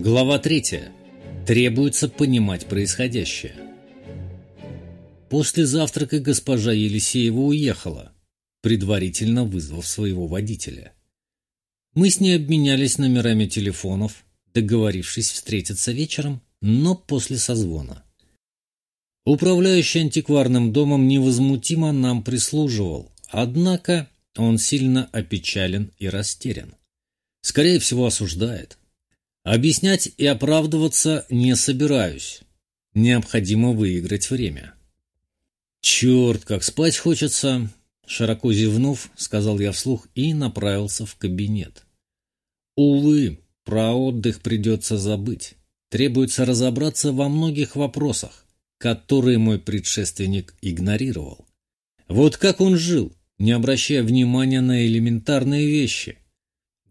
Глава 3. Требуется понимать происходящее. После завтрака госпожа Елисеева уехала, предварительно вызвав своего водителя. Мы с ней обменялись номерами телефонов, договорившись встретиться вечером, но после созвона. Управляющий антикварным домом невозмутимо нам прислуживал, однако он сильно опечален и растерян. Скорее всего, осуждает. Объяснять и оправдываться не собираюсь. Необходимо выиграть время. «Черт, как спать хочется!» Широко зевнув, сказал я вслух и направился в кабинет. Увы, про отдых придется забыть. Требуется разобраться во многих вопросах, которые мой предшественник игнорировал. Вот как он жил, не обращая внимания на элементарные вещи.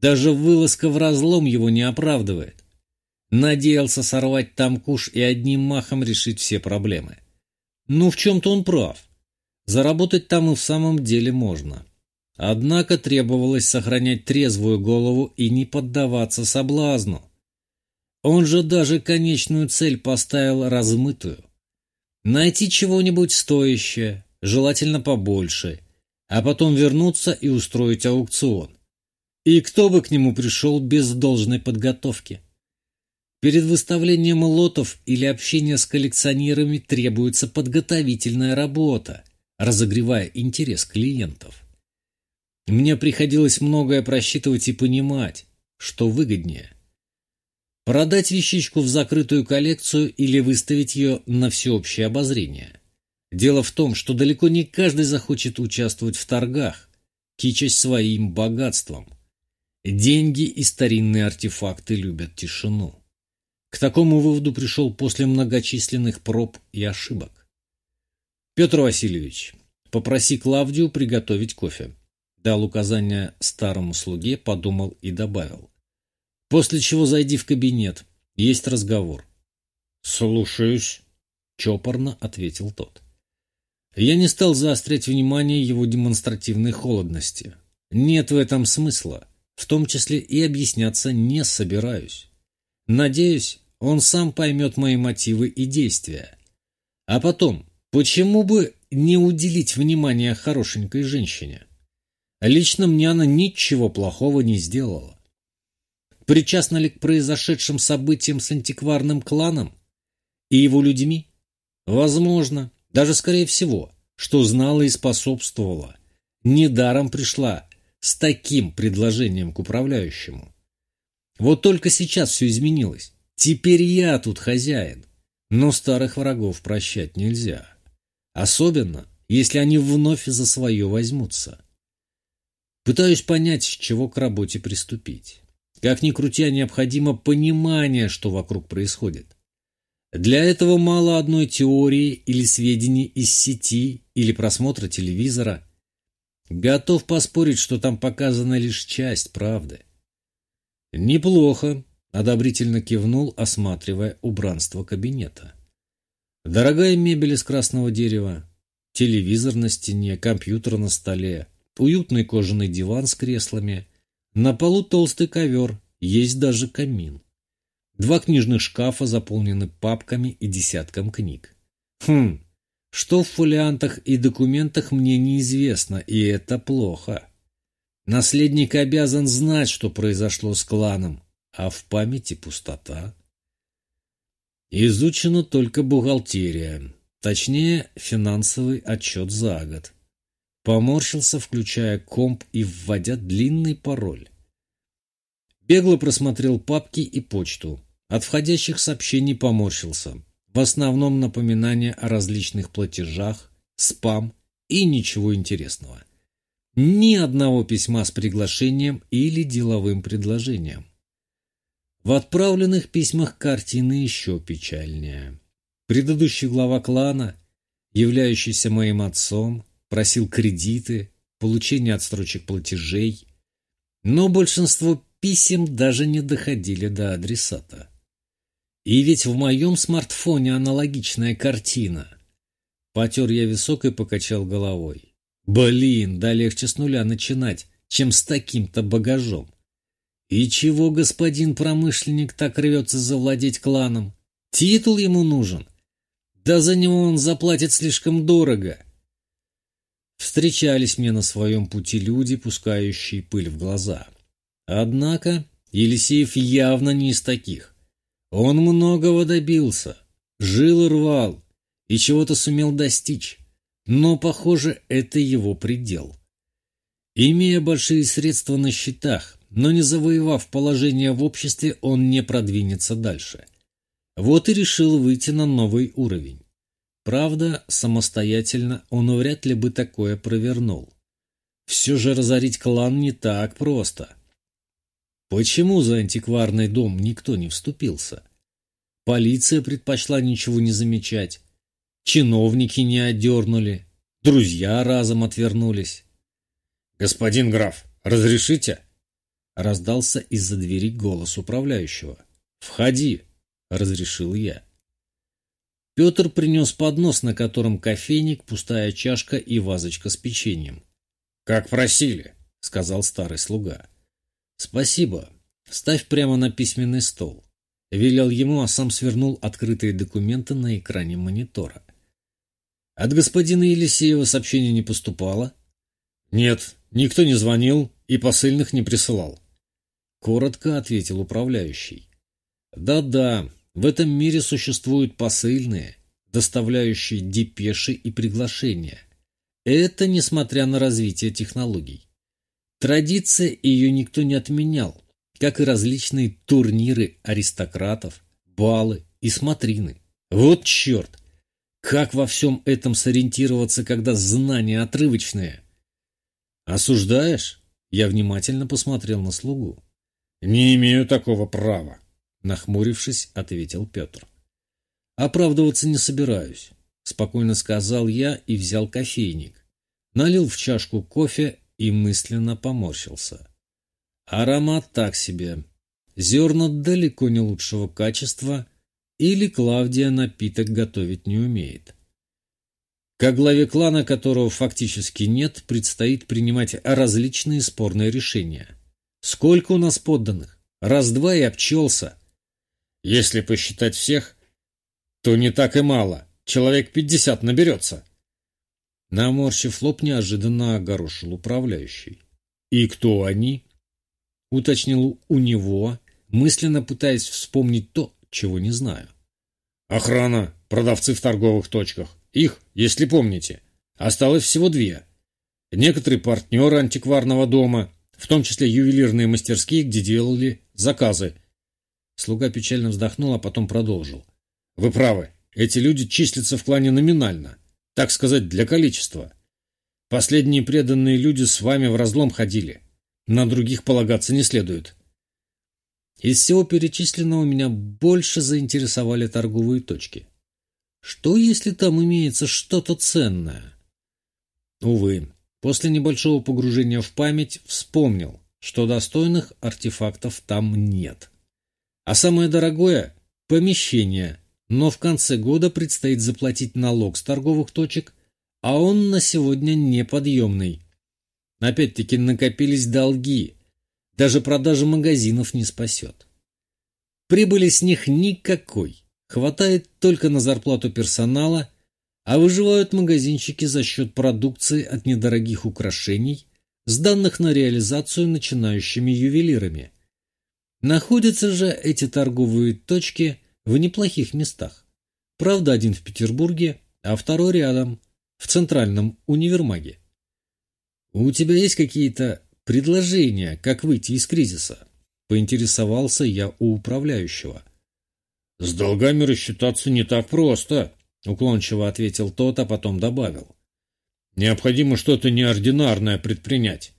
Даже вылазка в разлом его не оправдывает. Надеялся сорвать там куш и одним махом решить все проблемы. Ну, в чем-то он прав. Заработать там и в самом деле можно. Однако требовалось сохранять трезвую голову и не поддаваться соблазну. Он же даже конечную цель поставил размытую. Найти чего-нибудь стоящее, желательно побольше, а потом вернуться и устроить аукцион. И кто бы к нему пришел без должной подготовки? Перед выставлением лотов или общения с коллекционерами требуется подготовительная работа, разогревая интерес клиентов. Мне приходилось многое просчитывать и понимать, что выгоднее. Продать вещичку в закрытую коллекцию или выставить ее на всеобщее обозрение. Дело в том, что далеко не каждый захочет участвовать в торгах, кичась своим богатством. Деньги и старинные артефакты любят тишину. К такому выводу пришел после многочисленных проб и ошибок. «Петр Васильевич, попроси Клавдию приготовить кофе». Дал указание старому слуге, подумал и добавил. «После чего зайди в кабинет. Есть разговор». «Слушаюсь», — чопорно ответил тот. Я не стал заострять внимание его демонстративной холодности. Нет в этом смысла в том числе и объясняться не собираюсь. Надеюсь, он сам поймет мои мотивы и действия. А потом, почему бы не уделить внимание хорошенькой женщине? Лично мне она ничего плохого не сделала. Причастна ли к произошедшим событиям с антикварным кланом и его людьми? Возможно, даже скорее всего, что знала и способствовала. Недаром пришла с таким предложением к управляющему. Вот только сейчас все изменилось. Теперь я тут хозяин. Но старых врагов прощать нельзя. Особенно, если они вновь за свое возьмутся. Пытаюсь понять, с чего к работе приступить. Как ни крутя, необходимо понимание, что вокруг происходит. Для этого мало одной теории или сведений из сети или просмотра телевизора. Готов поспорить, что там показана лишь часть правды. Неплохо, одобрительно кивнул, осматривая убранство кабинета. Дорогая мебель из красного дерева, телевизор на стене, компьютер на столе, уютный кожаный диван с креслами, на полу толстый ковер, есть даже камин. Два книжных шкафа заполнены папками и десятком книг. Хм, что в фолиантах и документах мне неизвестно, и это плохо. Наследник обязан знать, что произошло с кланом, а в памяти пустота. Изучена только бухгалтерия, точнее, финансовый отчет за год. Поморщился, включая комп и вводя длинный пароль. Бегло просмотрел папки и почту. От входящих сообщений поморщился. В основном напоминания о различных платежах, спам и ничего интересного. Ни одного письма с приглашением или деловым предложением. В отправленных письмах картины еще печальнее. Предыдущий глава клана, являющийся моим отцом, просил кредиты, получение отстрочек платежей, но большинство писем даже не доходили до адресата. И ведь в моем смартфоне аналогичная картина. Потер я висок и покачал головой. Блин, да легче с нуля начинать, чем с таким-то багажом. И чего господин промышленник так рвется завладеть кланом? Титул ему нужен. Да за него он заплатит слишком дорого. Встречались мне на своем пути люди, пускающие пыль в глаза. Однако Елисеев явно не из таких. Он многого добился, жил и рвал, и чего-то сумел достичь. Но, похоже, это его предел. Имея большие средства на счетах, но не завоевав положение в обществе, он не продвинется дальше. Вот и решил выйти на новый уровень. Правда, самостоятельно он вряд ли бы такое провернул. Все же разорить клан не так просто. Почему за антикварный дом никто не вступился? Полиция предпочла ничего не замечать. Чиновники не одернули. Друзья разом отвернулись. «Господин граф, разрешите?» Раздался из-за двери голос управляющего. «Входи!» — разрешил я. Петр принес поднос, на котором кофейник, пустая чашка и вазочка с печеньем. «Как просили», — сказал старый слуга. «Спасибо. Ставь прямо на письменный стол». Велел ему, а сам свернул открытые документы на экране монитора. «От господина Елисеева сообщение не поступало?» «Нет, никто не звонил и посыльных не присылал», — коротко ответил управляющий. «Да-да, в этом мире существуют посыльные, доставляющие депеши и приглашения. Это несмотря на развитие технологий. Традиция ее никто не отменял, как и различные турниры аристократов, балы и смотрины. Вот черт! Как во всем этом сориентироваться, когда знания отрывочные? Осуждаешь? Я внимательно посмотрел на слугу. Не имею такого права. Нахмурившись, ответил Петр. «Оправдываться не собираюсь», — спокойно сказал я и взял кофейник. Налил в чашку кофе и мысленно поморщился. Аромат так себе. Зерна далеко не лучшего качества, или Клавдия напиток готовить не умеет. Как главе клана, которого фактически нет, предстоит принимать различные спорные решения. Сколько у нас подданных? Раз-два и обчелся. Если посчитать всех, то не так и мало. Человек пятьдесят наберется. Наморщив лоб, неожиданно огорошил управляющий. «И кто они?» — уточнил у него, мысленно пытаясь вспомнить то, чего не знаю. «Охрана, продавцы в торговых точках. Их, если помните, осталось всего две. Некоторые партнеры антикварного дома, в том числе ювелирные мастерские, где делали заказы — Слуга печально вздохнул, а потом продолжил. «Вы правы. Эти люди числятся в клане номинально. Так сказать, для количества. Последние преданные люди с вами в разлом ходили. На других полагаться не следует». Из всего перечисленного меня больше заинтересовали торговые точки. Что, если там имеется что-то ценное? Увы, после небольшого погружения в память вспомнил, что достойных артефактов там нет. А самое дорогое – помещение, но в конце года предстоит заплатить налог с торговых точек, а он на сегодня неподъемный. Опять-таки накопились долги, даже продажа магазинов не спасет. Прибыли с них никакой, хватает только на зарплату персонала, а выживают магазинчики за счет продукции от недорогих украшений, сданных на реализацию начинающими ювелирами – Находятся же эти торговые точки в неплохих местах. Правда, один в Петербурге, а второй рядом, в центральном универмаге. У тебя есть какие-то предложения, как выйти из кризиса? Поинтересовался я у управляющего. С долгами рассчитаться не так просто, уклончиво ответил тот, а потом добавил. Необходимо что-то неординарное предпринять.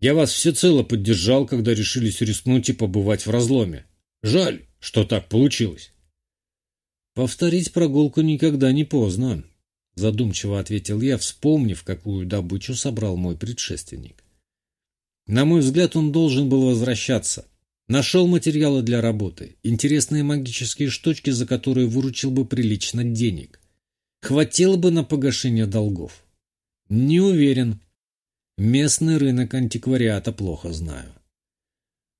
Я вас всецело поддержал, когда решились рискнуть и побывать в разломе. Жаль, что так получилось. Повторить прогулку никогда не поздно, задумчиво ответил я, вспомнив, какую добычу собрал мой предшественник. На мой взгляд, он должен был возвращаться. Нашел материалы для работы, интересные магические штучки, за которые выручил бы прилично денег. Хватило бы на погашение долгов. Не уверен, Местный рынок антиквариата плохо знаю.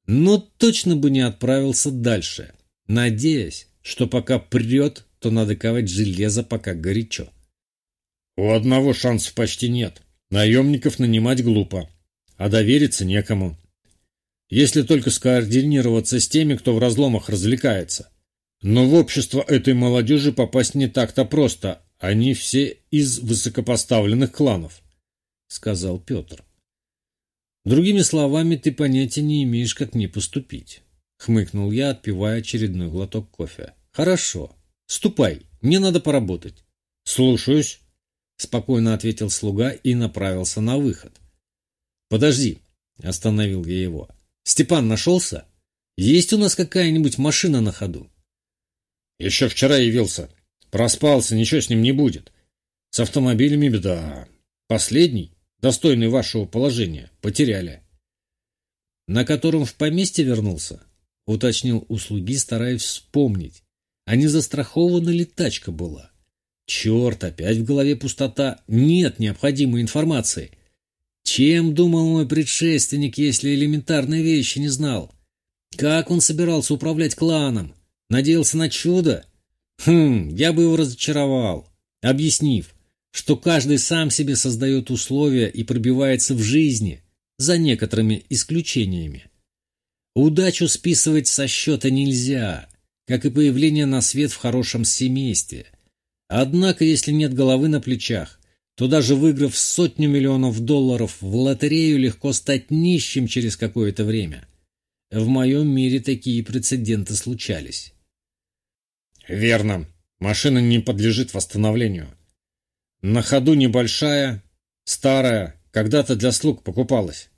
Но точно бы не отправился дальше, надеясь, что пока прет, то надо ковать железо, пока горячо. У одного шансов почти нет. Наемников нанимать глупо, а довериться некому. Если только скоординироваться с теми, кто в разломах развлекается. Но в общество этой молодежи попасть не так-то просто. Они все из высокопоставленных кланов, — сказал Петр. Другими словами, ты понятия не имеешь, как мне поступить. Хмыкнул я, отпивая очередной глоток кофе. Хорошо. Ступай, мне надо поработать. Слушаюсь, спокойно ответил слуга и направился на выход. Подожди, остановил я его. Степан нашелся? Есть у нас какая-нибудь машина на ходу? Еще вчера явился. Проспался, ничего с ним не будет. С автомобилями беда. Последний, достойный вашего положения, потеряли. На котором в поместье вернулся? Уточнил услуги, стараясь вспомнить. А не застрахована ли тачка была? Черт, опять в голове пустота. Нет необходимой информации. Чем думал мой предшественник, если элементарные вещи не знал? Как он собирался управлять кланом? Надеялся на чудо? Хм, я бы его разочаровал, объяснив, что каждый сам себе создает условия и пробивается в жизни, за некоторыми исключениями. Удачу списывать со счета нельзя, как и появление на свет в хорошем семействе. Однако, если нет головы на плечах, то даже выиграв сотню миллионов долларов в лотерею, легко стать нищим через какое-то время. В моем мире такие прецеденты случались. Верно. Машина не подлежит восстановлению. На ходу небольшая, старая, когда-то для слуг покупалась.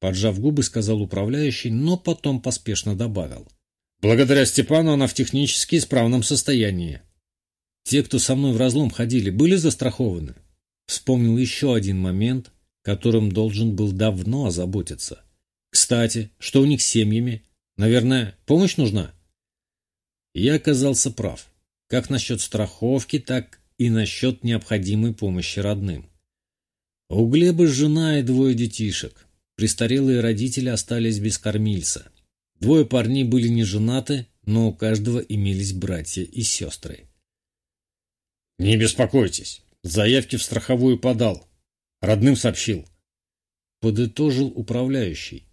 Поджав губы, сказал управляющий, но потом поспешно добавил. Благодаря Степану она в технически исправном состоянии. Те, кто со мной в разлом ходили, были застрахованы. Вспомнил еще один момент, которым должен был давно озаботиться. Кстати, что у них с семьями? Наверное, помощь нужна? Я оказался прав. Как насчет страховки, так и насчет необходимой помощи родным. У Глеба жена и двое детишек. Престарелые родители остались без кормильца. Двое парней были не женаты, но у каждого имелись братья и сестры. «Не беспокойтесь, заявки в страховую подал. Родным сообщил». Подытожил управляющий.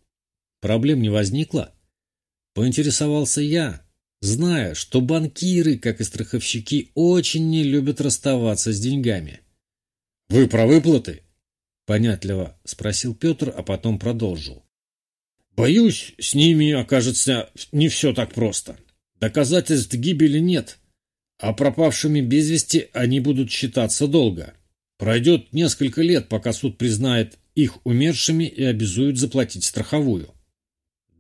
Проблем не возникло? Поинтересовался я, зная, что банкиры, как и страховщики, очень не любят расставаться с деньгами. «Вы про выплаты?» — понятливо спросил Петр, а потом продолжил. «Боюсь, с ними окажется не все так просто. Доказательств гибели нет, а пропавшими без вести они будут считаться долго. Пройдет несколько лет, пока суд признает их умершими и обязует заплатить страховую».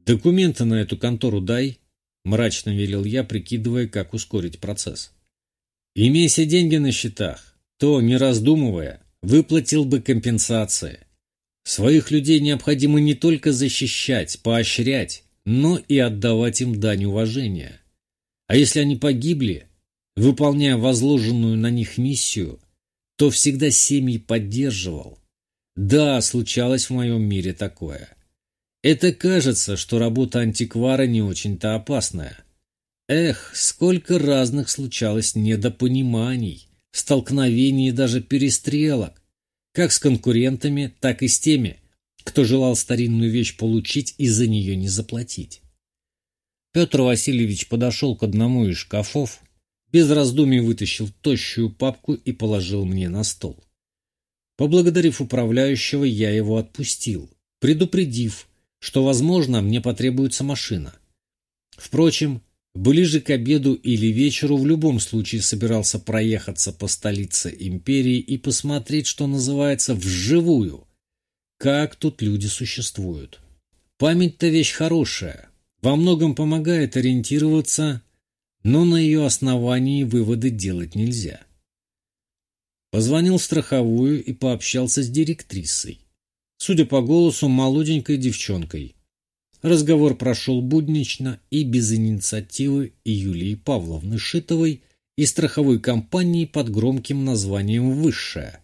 «Документы на эту контору дай», мрачно велел я, прикидывая, как ускорить процесс. Имейся деньги на счетах, то, не раздумывая, выплатил бы компенсации. Своих людей необходимо не только защищать, поощрять, но и отдавать им дань уважения. А если они погибли, выполняя возложенную на них миссию, то всегда семьи поддерживал. Да, случалось в моем мире такое. Это кажется, что работа антиквара не очень-то опасная. Эх, сколько разных случалось недопониманий, столкновений и даже перестрелок, как с конкурентами, так и с теми, кто желал старинную вещь получить и за нее не заплатить. Петр Васильевич подошел к одному из шкафов, без раздумий вытащил тощую папку и положил мне на стол. Поблагодарив управляющего, я его отпустил, предупредив, что, возможно, мне потребуется машина. Впрочем, ближе к обеду или вечеру в любом случае собирался проехаться по столице империи и посмотреть, что называется, вживую, как тут люди существуют. Память-то вещь хорошая, во многом помогает ориентироваться, но на ее основании выводы делать нельзя. Позвонил в страховую и пообщался с директрисой судя по голосу, молоденькой девчонкой. Разговор прошел буднично и без инициативы Юлии Павловны Шитовой и страховой компании под громким названием «Высшая».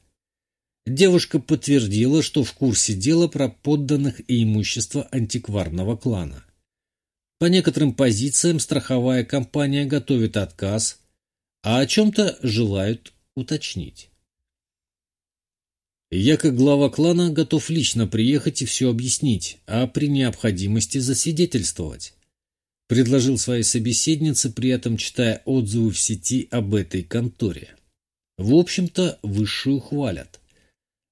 Девушка подтвердила, что в курсе дела про подданных и имущество антикварного клана. По некоторым позициям страховая компания готовит отказ, а о чем-то желают уточнить. Я, как глава клана, готов лично приехать и все объяснить, а при необходимости засвидетельствовать. Предложил своей собеседнице, при этом читая отзывы в сети об этой конторе. В общем-то, высшую хвалят.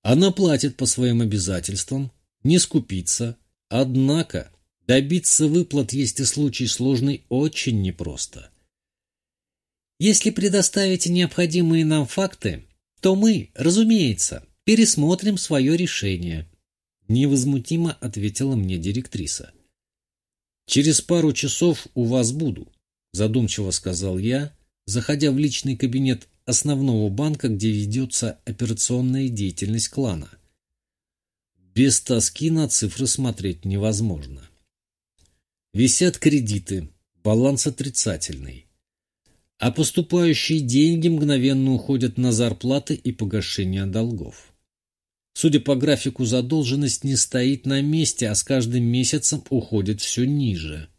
Она платит по своим обязательствам, не скупится, однако добиться выплат, есть и случай сложный, очень непросто. Если предоставите необходимые нам факты, то мы, разумеется, пересмотрим свое решение», — невозмутимо ответила мне директриса. «Через пару часов у вас буду», — задумчиво сказал я, заходя в личный кабинет основного банка, где ведется операционная деятельность клана. Без тоски на цифры смотреть невозможно. Висят кредиты, баланс отрицательный а поступающие деньги мгновенно уходят на зарплаты и погашение долгов. Судя по графику, задолженность не стоит на месте, а с каждым месяцем уходит все ниже.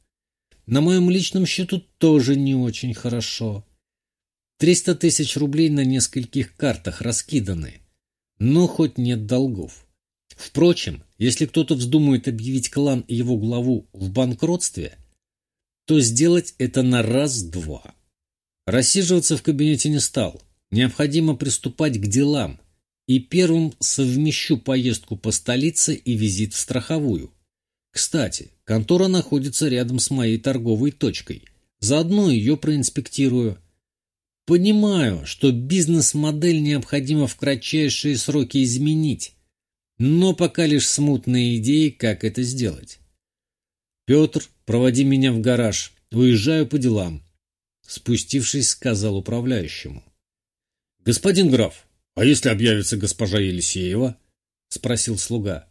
На моем личном счету тоже не очень хорошо. 300 тысяч рублей на нескольких картах раскиданы, но хоть нет долгов. Впрочем, если кто-то вздумает объявить клан и его главу в банкротстве, то сделать это на раз-два. Рассиживаться в кабинете не стал. Необходимо приступать к делам, и первым совмещу поездку по столице и визит в страховую. Кстати, контора находится рядом с моей торговой точкой. Заодно ее проинспектирую. Понимаю, что бизнес-модель необходимо в кратчайшие сроки изменить, но пока лишь смутные идеи, как это сделать. «Петр, проводи меня в гараж. Уезжаю по делам», — спустившись, сказал управляющему. «Господин граф, «А если объявится госпожа Елисеева?» — спросил слуга.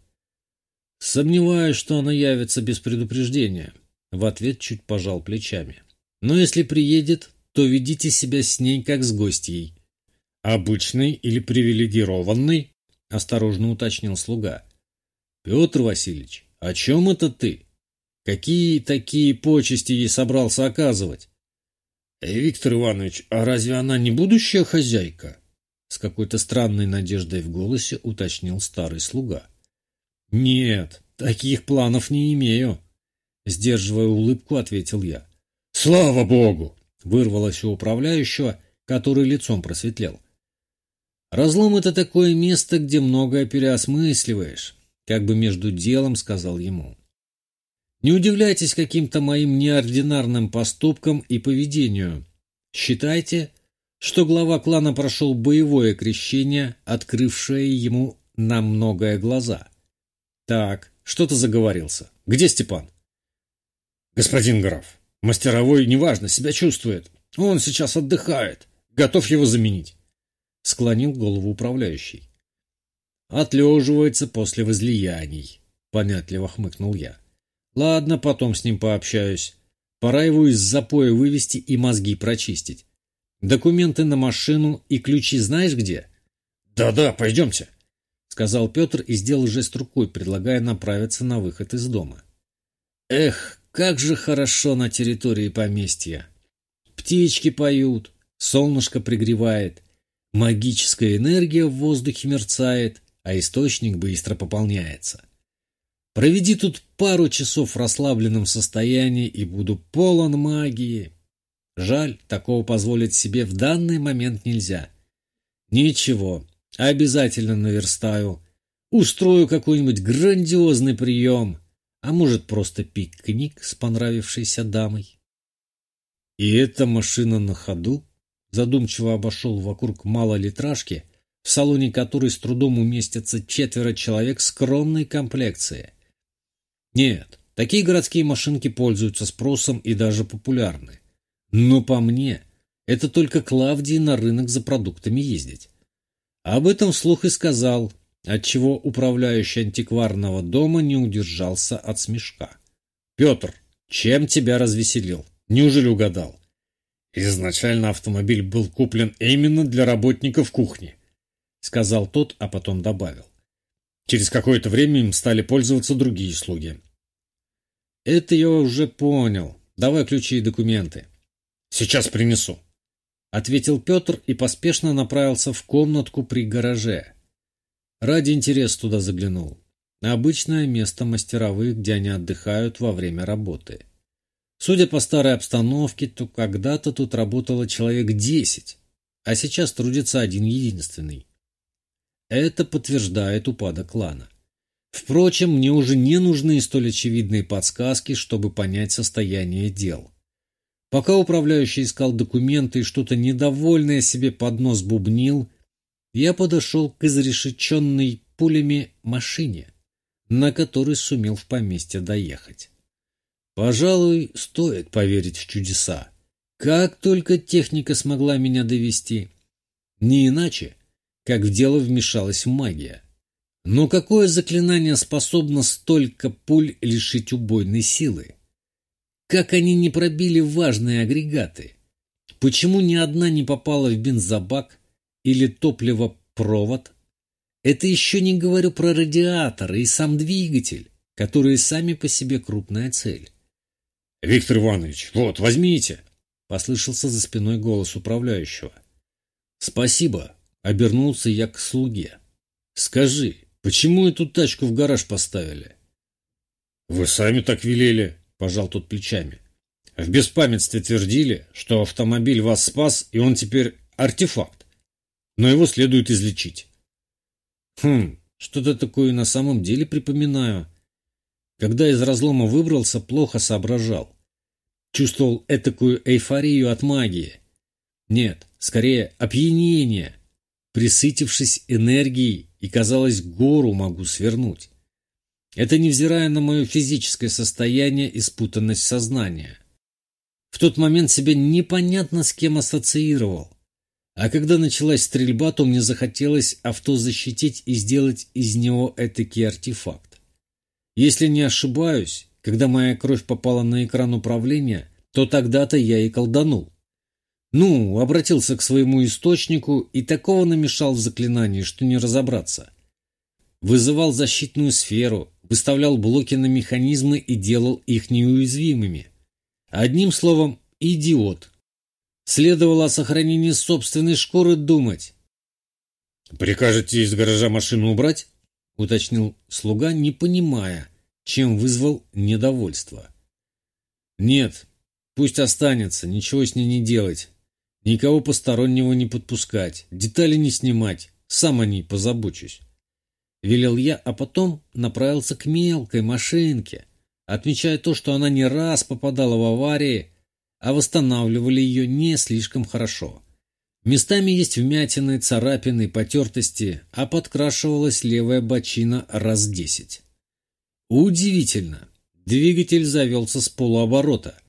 «Сомневаюсь, что она явится без предупреждения», — в ответ чуть пожал плечами. «Но если приедет, то ведите себя с ней, как с гостьей». «Обычный или привилегированный?» — осторожно уточнил слуга. «Петр Васильевич, о чем это ты? Какие такие почести ей собрался оказывать?» «Э, «Виктор Иванович, а разве она не будущая хозяйка?» С какой-то странной надеждой в голосе уточнил старый слуга. «Нет, таких планов не имею», — сдерживая улыбку, ответил я. «Слава богу!» — вырвалось у управляющего, который лицом просветлел. «Разлом — это такое место, где многое переосмысливаешь», — как бы между делом сказал ему. «Не удивляйтесь каким-то моим неординарным поступкам и поведению. Считайте, что глава клана прошел боевое крещение, открывшее ему на многое глаза. Так, что ты заговорился? Где Степан? Господин граф, мастеровой неважно себя чувствует. Он сейчас отдыхает. Готов его заменить. Склонил голову управляющий. Отлеживается после возлияний, понятливо хмыкнул я. Ладно, потом с ним пообщаюсь. Пора его из запоя вывести и мозги прочистить. Документы на машину и ключи знаешь где? Да-да, пойдемте, сказал Петр и сделал жест рукой, предлагая направиться на выход из дома. Эх, как же хорошо на территории поместья. Птички поют, солнышко пригревает, магическая энергия в воздухе мерцает, а источник быстро пополняется. Проведи тут пару часов в расслабленном состоянии и буду полон магии. Жаль, такого позволить себе в данный момент нельзя. Ничего, обязательно наверстаю. Устрою какой-нибудь грандиозный прием, а может просто пикник с понравившейся дамой. И эта машина на ходу задумчиво обошел вокруг малолитражки, в салоне которой с трудом уместятся четверо человек скромной комплекции. Нет, такие городские машинки пользуются спросом и даже популярны. Но по мне, это только Клавдии на рынок за продуктами ездить. Об этом вслух и сказал, отчего управляющий антикварного дома не удержался от смешка. «Петр, чем тебя развеселил? Неужели угадал?» Изначально автомобиль был куплен именно для работников кухни. сказал тот, а потом добавил. Через какое-то время им стали пользоваться другие слуги. Это я уже понял. Давай ключи и документы. Сейчас принесу. Ответил Петр и поспешно направился в комнатку при гараже. Ради интереса туда заглянул. Обычное место мастеровых, где они отдыхают во время работы. Судя по старой обстановке, то когда-то тут работало человек десять, а сейчас трудится один единственный. Это подтверждает упадок клана. Впрочем, мне уже не нужны столь очевидные подсказки, чтобы понять состояние дел. Пока управляющий искал документы и что-то недовольное себе под нос бубнил, я подошел к изрешеченной пулями машине, на которой сумел в поместье доехать. Пожалуй, стоит поверить в чудеса. Как только техника смогла меня довести. Не иначе, как в дело вмешалась магия. Но какое заклинание способно столько пуль лишить убойной силы? Как они не пробили важные агрегаты? Почему ни одна не попала в бензобак или топливопровод? Это еще не говорю про радиаторы и сам двигатель, которые сами по себе крупная цель. — Виктор Иванович, вот, возьмите! — послышался за спиной голос управляющего. — Спасибо, — обернулся я к слуге. — Скажи, почему эту тачку в гараж поставили? — Вы сами так велели, — пожал тот плечами. — В беспамятстве твердили, что автомобиль вас спас, и он теперь артефакт. Но его следует излечить. Хм, что-то такое на самом деле припоминаю. Когда из разлома выбрался, плохо соображал. Чувствовал этакую эйфорию от магии. Нет, скорее опьянение. Присытившись энергией, и, казалось, гору могу свернуть. Это невзирая на мое физическое состояние и спутанность сознания. В тот момент себя непонятно с кем ассоциировал. А когда началась стрельба, то мне захотелось авто защитить и сделать из него этакий артефакт. Если не ошибаюсь, когда моя кровь попала на экран управления, то тогда-то я и колданул. Ну, обратился к своему источнику и такого намешал в заклинании, что не разобраться. Вызывал защитную сферу, выставлял блоки на механизмы и делал их неуязвимыми. Одним словом, идиот. Следовало о сохранении собственной шкуры думать. «Прикажете из гаража машину убрать?» — уточнил слуга, не понимая, чем вызвал недовольство. «Нет, пусть останется, ничего с ней не делать. Никого постороннего не подпускать, детали не снимать, сам о ней позабочусь. Велел я, а потом направился к мелкой машинке, отмечая то, что она не раз попадала в аварии, а восстанавливали ее не слишком хорошо. Местами есть вмятины, царапины, потертости, а подкрашивалась левая бочина раз десять. Удивительно. Двигатель завелся с полуоборота.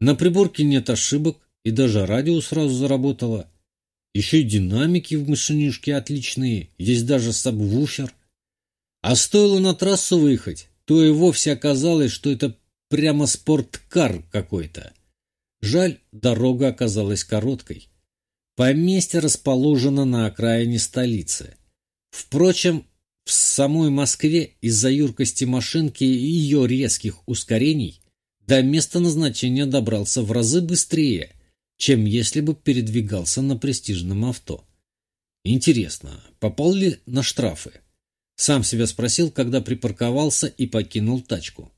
На приборке нет ошибок, и даже радио сразу заработало. Еще и динамики в машинишке отличные, есть даже сабвуфер. А стоило на трассу выехать, то и вовсе оказалось, что это прямо спорткар какой-то. Жаль, дорога оказалась короткой. Поместье расположено на окраине столицы. Впрочем, в самой Москве из-за юркости машинки и ее резких ускорений до места назначения добрался в разы быстрее – чем если бы передвигался на престижном авто. Интересно, попал ли на штрафы? Сам себя спросил, когда припарковался и покинул тачку.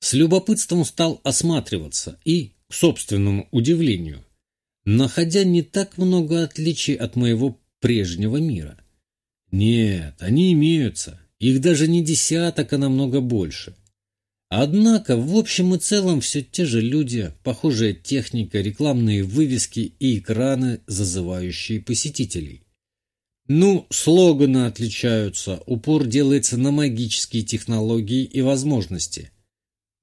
С любопытством стал осматриваться и, к собственному удивлению, находя не так много отличий от моего прежнего мира. Нет, они имеются. Их даже не десяток, а намного больше. Однако, в общем и целом, все те же люди, похожая техника, рекламные вывески и экраны, зазывающие посетителей. Ну, слоганы отличаются, упор делается на магические технологии и возможности.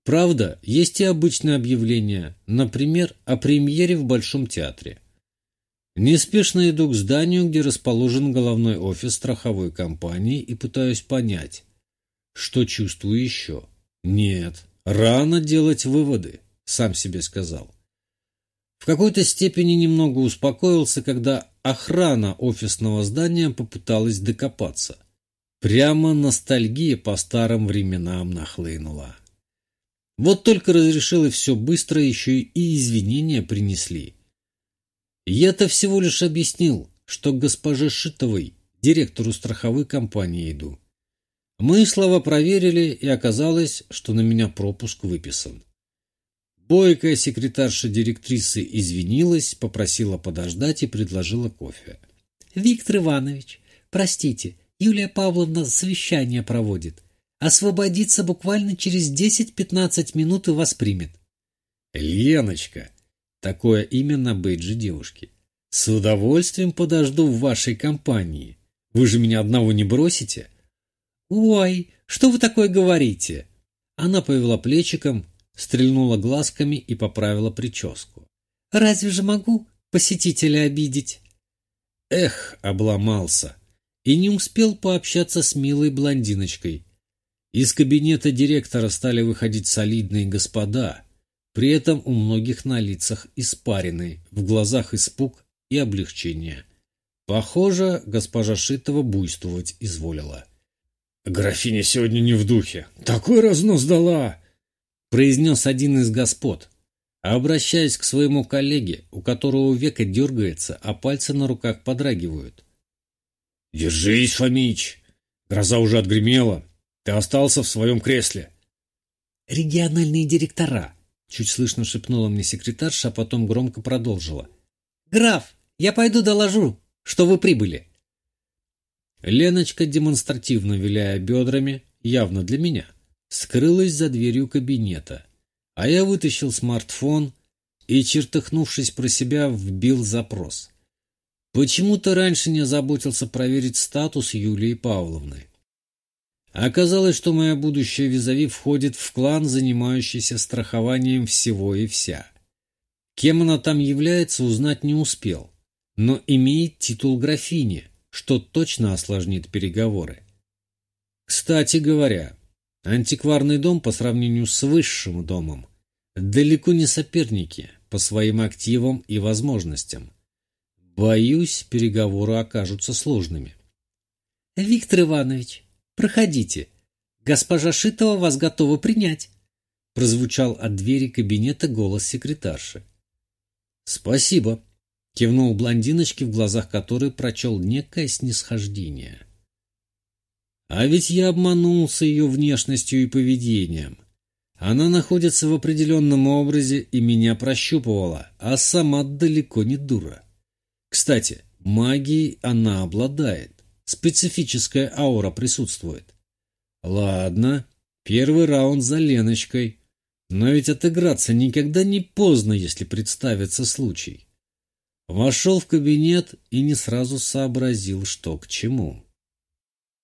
Правда, есть и обычные объявления, например, о премьере в Большом театре. Неспешно иду к зданию, где расположен головной офис страховой компании и пытаюсь понять, что чувствую еще. Нет, рано делать выводы, сам себе сказал. В какой-то степени немного успокоился, когда охрана офисного здания попыталась докопаться. Прямо ностальгия по старым временам нахлынула. Вот только разрешило все быстро, еще и извинения принесли. Я-то всего лишь объяснил, что к госпоже Шитовой, директору страховой компании, иду. Мои слова проверили, и оказалось, что на меня пропуск выписан. Бойкая секретарша директрисы извинилась, попросила подождать и предложила кофе. «Виктор Иванович, простите, Юлия Павловна совещание проводит. Освободится буквально через 10-15 минут и вас примет». «Леночка!» Такое имя на бейджи девушки. «С удовольствием подожду в вашей компании. Вы же меня одного не бросите?» «Ой, что вы такое говорите?» Она повела плечиком, стрельнула глазками и поправила прическу. «Разве же могу посетителя обидеть?» Эх, обломался. И не успел пообщаться с милой блондиночкой. Из кабинета директора стали выходить солидные господа. При этом у многих на лицах испарины, в глазах испуг и облегчение. Похоже, госпожа Шитова буйствовать изволила. «Графиня сегодня не в духе. Такой разнос дала!» Произнес один из господ, обращаясь к своему коллеге, у которого века дергается, а пальцы на руках подрагивают. «Держись, Фомич! Гроза уже отгремела. Ты остался в своем кресле». «Региональные директора», — чуть слышно шепнула мне секретарша, а потом громко продолжила. «Граф, я пойду доложу, что вы прибыли». Леночка, демонстративно виляя бедрами, явно для меня, — скрылась за дверью кабинета, а я вытащил смартфон и, чертыхнувшись про себя, вбил запрос. Почему-то раньше не заботился проверить статус Юлии Павловны. Оказалось, что моя будущая визави входит в клан, занимающийся страхованием всего и вся. Кем она там является, узнать не успел, но имеет титул графини, что точно осложнит переговоры. Кстати говоря, Антикварный дом по сравнению с высшим домом далеко не соперники по своим активам и возможностям. Боюсь, переговоры окажутся сложными. — Виктор Иванович, проходите. Госпожа Шитова вас готова принять. Прозвучал от двери кабинета голос секретарши. — Спасибо. — кивнул блондиночке, в глазах которой прочел некое снисхождение. — а ведь я обманулся ее внешностью и поведением. Она находится в определенном образе и меня прощупывала, а сама далеко не дура. Кстати, магией она обладает. Специфическая аура присутствует. Ладно, первый раунд за Леночкой. Но ведь отыграться никогда не поздно, если представится случай. Вошел в кабинет и не сразу сообразил, что к чему.